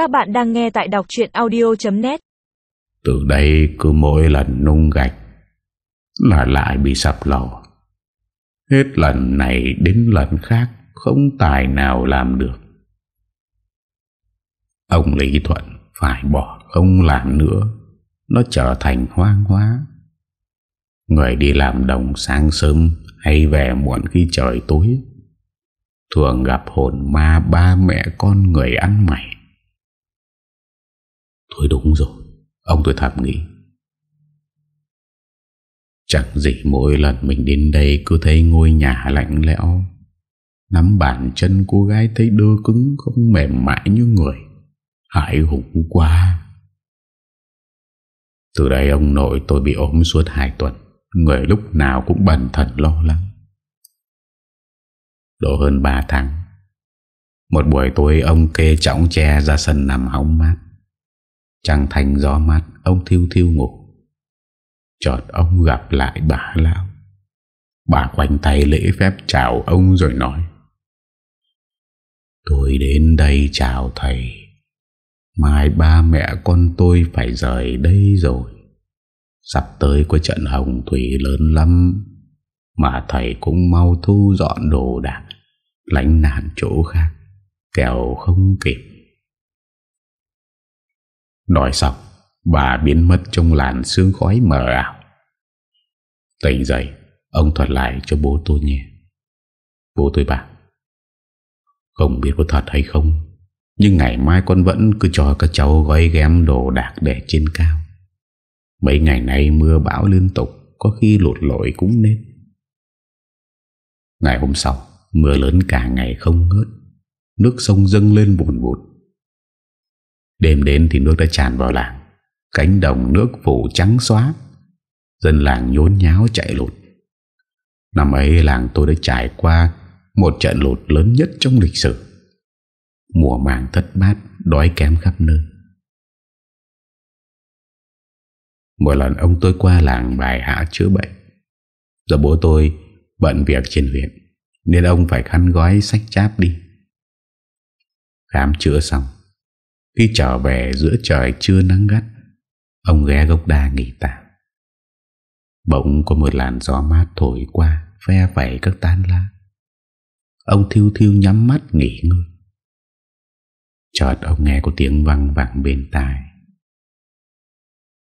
Các bạn đang nghe tại đọc chuyện audio.net Từ đây cứ mỗi lần nung gạch Là lại bị sập lò. Hết lần này đến lần khác Không tài nào làm được. Ông Lý Thuận phải bỏ không làm nữa, Nó trở thành hoang hóa. Người đi làm đồng sáng sớm Hay về muộn khi trời tối, Thường gặp hồn ma ba mẹ con người ăn mày. Thôi đúng rồi, Ông tôi thầm nghĩ. Chẳng gì mỗi lần mình đến đây Cứ thấy ngôi nhà lạnh lẽo. Nắm bàn chân cô gái thấy đưa cứng, Không mềm mại như người. Hải hùng quá. Từ đây ông nội tôi bị ốm suốt hai tuần, Người lúc nào cũng bần thần lo lắng. Độ hơn 3 tháng, Một buổi tối ông kê trọng tre ra sân nằm hóng mát. Trăng thành gió mát, Ông thiêu thiêu ngủ. Chợt ông gặp lại bà Lão. Bà quanh tay lễ phép chào ông rồi nói, Tôi đến đây chào thầy. Mai ba mẹ con tôi phải rời đây rồi. Sắp tới có trận hồng thủy lớn lắm, Mà thầy cũng mau thu dọn đồ đạc, Lánh nạn chỗ khác, Kẻo không kịp. Nói xong, Bà biến mất trong làn sương khói mờ ảo. Tỉnh dậy, Ông thuật lại cho bố tôi nghe. Bố tôi bảo, Không biết có thật hay không, Nhưng ngày mai con vẫn cứ cho các cháu gói ghém đồ đạc để trên cao. Mấy ngày nay mưa bão liên tục, Có khi lụt lội cũng nên. Ngày hôm sau, Mưa lớn cả ngày không ngớt. Nước sông dâng lên bùn bụt. Đêm đến thì nước đã tràn vào làng. Cánh đồng nước phủ trắng xóa. Dân làng nhốn nháo chạy lụt. Năm ấy làng tôi đã trải qua Một trận lụt lớn nhất trong lịch sử. Mùa màng thất bát, Đói kém khắp nơi. Một lần ông tôi qua làng bài hạ chữa bệnh. Giờ bố tôi bận việc trên huyện, Nên ông phải khăn gói sách cháp đi. Khám chữa xong khi trở về giữa trời chưa nắng gắt, Ông ghé gốc đa nghỉ tạm. Bỗng có một làn gió mát thổi qua Phe phẩy các tán lá. Ông thiêu thiêu nhắm mắt nghỉ ngơi. Chợt ông nghe có tiếng văng vẳng bên tai.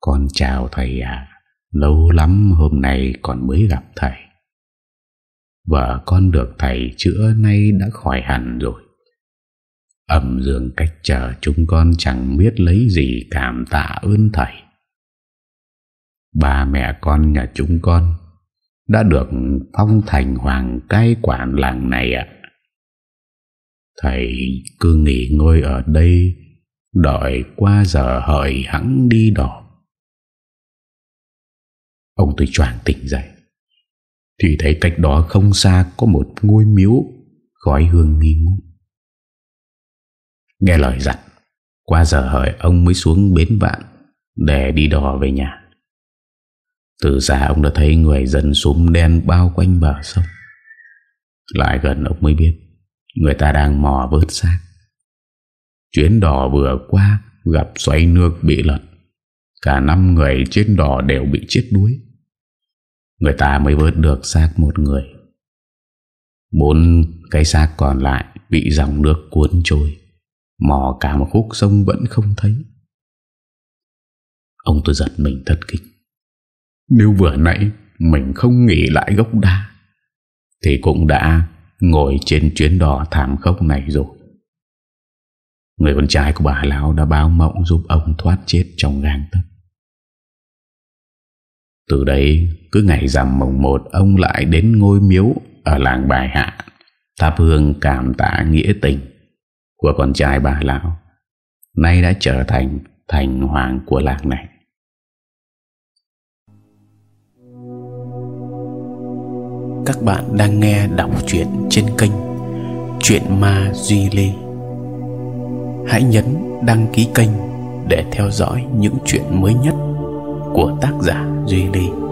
Con chào thầy à Lâu lắm hôm nay còn mới gặp thầy. Vợ con được thầy chữa nay đã khỏi hẳn rồi. Âm dương cách chờ chúng con chẳng biết lấy gì cảm tạ ơn thầy. Ba mẹ con nhà chúng con Đã được phong thành hoàng cai quản làng này ạ. Thầy cứ nghỉ ngơi ở đây, Đợi qua giờ hợi hẳn đi đỏ Ông tôi choàng tỉnh dậy, Thì thấy cách đó không xa Có một ngôi miếu, Khói hương nghi ngút. Nghe lời dặn, Qua giờ hợi ông mới xuống bến vạn Để đi đò về nhà. Từ xa ông đã thấy người dân súng đen bao quanh bờ sông. Lại gần ông mới biết, Người ta đang mò vớt xác. Chuyến đò vừa qua, Gặp xoay nước bị lật. Cả năm người trên đò đều bị chết đuối. Người ta mới vớt được xác một người. Bốn cái xác còn lại Bị dòng nước cuốn trôi. Mò cả một khúc sông vẫn không thấy. Ông tôi giật mình thất kịch Nếu vừa nãy Mình không nghỉ lại gốc đa, Thì cũng đã Ngồi trên chuyến đò thảm khốc này rồi. Người con trai của bà Lão đã báo mộng giúp ông thoát chết trong gang tấc. Từ đấy, cứ ngày rằm mồng một, Ông lại đến ngôi miếu Ở làng Bài Hạ, thắp hương cảm tạ nghĩa tình. Của con trai bà Lão, Nay đã trở thành Thành hoàng của làng này. Các bạn đang nghe đọc truyện trên kênh Chuyện Ma Duy Lê Hãy nhấn đăng ký kênh để theo dõi những chuyện mới nhất của tác giả Duy Lê